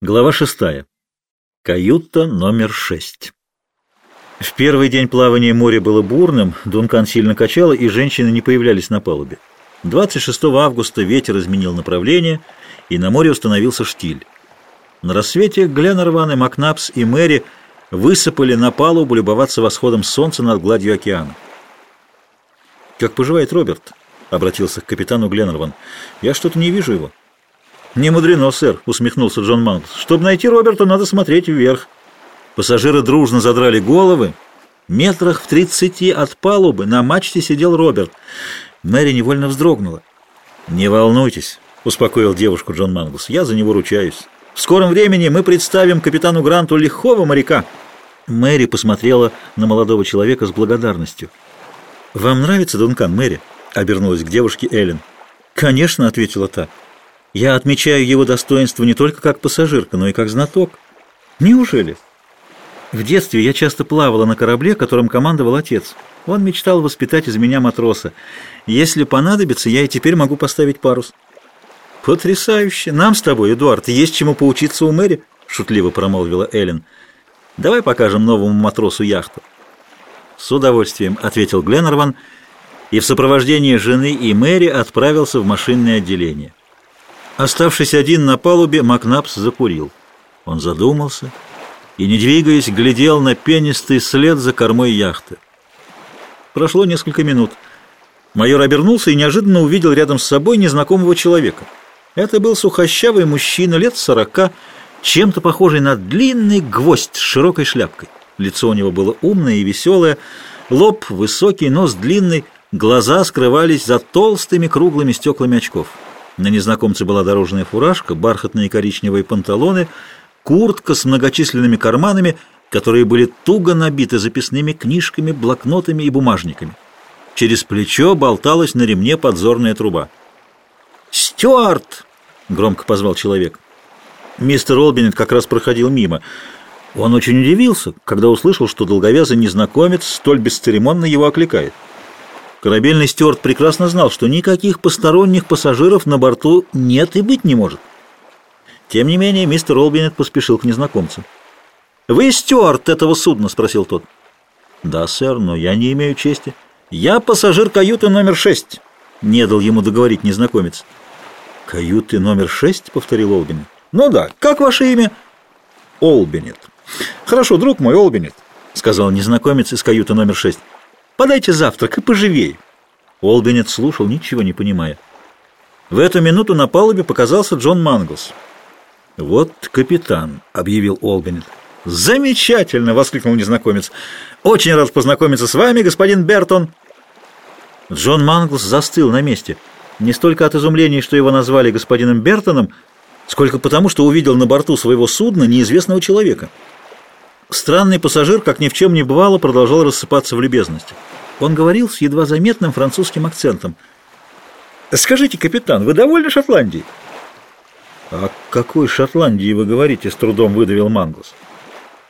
Глава шестая. Каюта номер шесть. В первый день плавания море было бурным, Дункан сильно качало, и женщины не появлялись на палубе. 26 августа ветер изменил направление, и на море установился штиль. На рассвете Гленнерван и Макнапс и Мэри высыпали на палубу любоваться восходом солнца над гладью океана. «Как поживает Роберт?» — обратился к капитану Гленнерван. «Я что-то не вижу его». «Не мудрено, сэр», — усмехнулся Джон Мангс. «Чтобы найти Роберта, надо смотреть вверх». Пассажиры дружно задрали головы. Метрах в тридцати от палубы на мачте сидел Роберт. Мэри невольно вздрогнула. «Не волнуйтесь», — успокоил девушку Джон Мангус. «Я за него ручаюсь. В скором времени мы представим капитану Гранту лихого моряка». Мэри посмотрела на молодого человека с благодарностью. «Вам нравится Дункан, Мэри?» — обернулась к девушке Эллен. «Конечно», — ответила та. Я отмечаю его достоинство не только как пассажирка, но и как знаток. Неужели? В детстве я часто плавала на корабле, которым командовал отец. Он мечтал воспитать из меня матроса. Если понадобится, я и теперь могу поставить парус. Потрясающе! Нам с тобой, Эдуард, есть чему поучиться у Мэри, шутливо промолвила Эллен. Давай покажем новому матросу яхту. С удовольствием, ответил Гленнерван, и в сопровождении жены и Мэри отправился в машинное отделение. Оставшись один на палубе, Макнапс закурил. Он задумался и, не двигаясь, глядел на пенистый след за кормой яхты. Прошло несколько минут. Майор обернулся и неожиданно увидел рядом с собой незнакомого человека. Это был сухощавый мужчина лет сорока, чем-то похожий на длинный гвоздь с широкой шляпкой. Лицо у него было умное и веселое, лоб высокий, нос длинный, глаза скрывались за толстыми круглыми стеклами очков. На незнакомце была дорожная фуражка, бархатные коричневые панталоны, куртка с многочисленными карманами, которые были туго набиты записными книжками, блокнотами и бумажниками. Через плечо болталась на ремне подзорная труба. «Стюарт!» — громко позвал человек. Мистер Олбинет как раз проходил мимо. Он очень удивился, когда услышал, что долговязый незнакомец столь бесцеремонно его окликает. Корабельный стюард прекрасно знал, что никаких посторонних пассажиров на борту нет и быть не может. Тем не менее, мистер Олбинет поспешил к незнакомцу. «Вы стюард этого судна?» — спросил тот. «Да, сэр, но я не имею чести». «Я пассажир каюты номер шесть», — не дал ему договорить незнакомец. «Каюты номер шесть?» — повторил Олбинет. «Ну да. Как ваше имя?» «Олбинет». «Хорошо, друг мой, Олбинет», — сказал незнакомец из каюты номер шесть. Подайте завтрак и поживей. Олбинет слушал, ничего не понимая. В эту минуту на палубе показался Джон Манглс. «Вот капитан», — объявил Олбинет. «Замечательно!» — воскликнул незнакомец. «Очень рад познакомиться с вами, господин Бертон!» Джон Манглс застыл на месте. Не столько от изумления, что его назвали господином Бертоном, сколько потому, что увидел на борту своего судна неизвестного человека. Странный пассажир, как ни в чем не бывало, продолжал рассыпаться в любезности. Он говорил с едва заметным французским акцентом. «Скажите, капитан, вы довольны Шотландией?» «О какой Шотландии вы говорите?» — с трудом выдавил Манглс.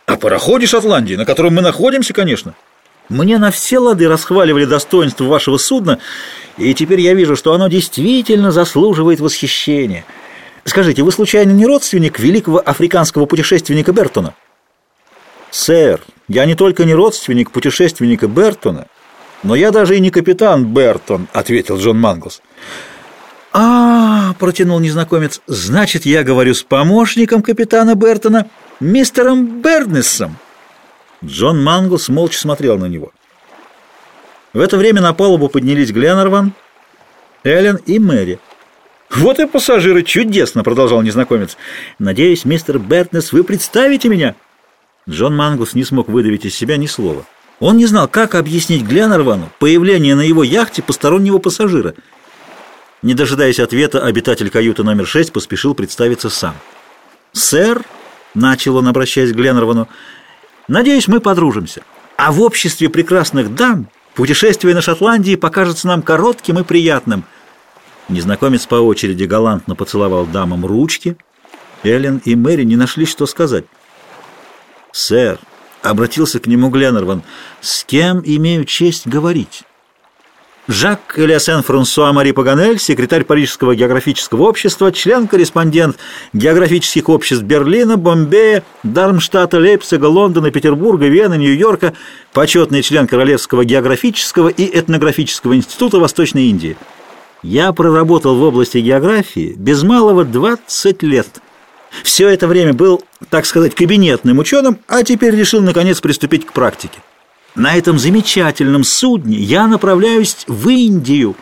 «О пароходе Шотландии, на котором мы находимся, конечно. Мне на все лады расхваливали достоинство вашего судна, и теперь я вижу, что оно действительно заслуживает восхищения. Скажите, вы случайно не родственник великого африканского путешественника Бертона?» «Сэр, я не только не родственник путешественника Бертона, но я даже и не капитан Бертон», — ответил Джон Манглс. «А, -а, -а протянул незнакомец, — значит, я говорю с помощником капитана Бертона, мистером Бернессом». Джон Манглс молча смотрел на него. В это время на палубу поднялись Гленнерван, Эллен и Мэри. «Вот и пассажиры! Чудесно!» — продолжал незнакомец. «Надеюсь, мистер Бертнес, вы представите меня?» Джон Мангус не смог выдавить из себя ни слова. Он не знал, как объяснить Гленнервану появление на его яхте постороннего пассажира. Не дожидаясь ответа, обитатель каюты номер 6 поспешил представиться сам. «Сэр», — начал он, обращаясь к Гленнервану, — «надеюсь, мы подружимся. А в обществе прекрасных дам путешествие на Шотландии покажется нам коротким и приятным». Незнакомец по очереди галантно поцеловал дамам ручки. Эллен и Мэри не нашли, что сказать. «Сэр», — обратился к нему Гленнерван, — «с кем имею честь говорить?» Жак Элиасен Франсуа Мари Паганель, секретарь Парижского географического общества, член-корреспондент географических обществ Берлина, Бомбея, Дармштадта, Лейпцига, Лондона, Петербурга, Вены, Нью-Йорка, почетный член Королевского географического и этнографического института Восточной Индии. Я проработал в области географии без малого 20 лет. Все это время был, так сказать, кабинетным ученым, а теперь решил, наконец, приступить к практике. На этом замечательном судне я направляюсь в Индию.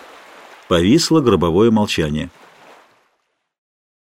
Повисло гробовое молчание.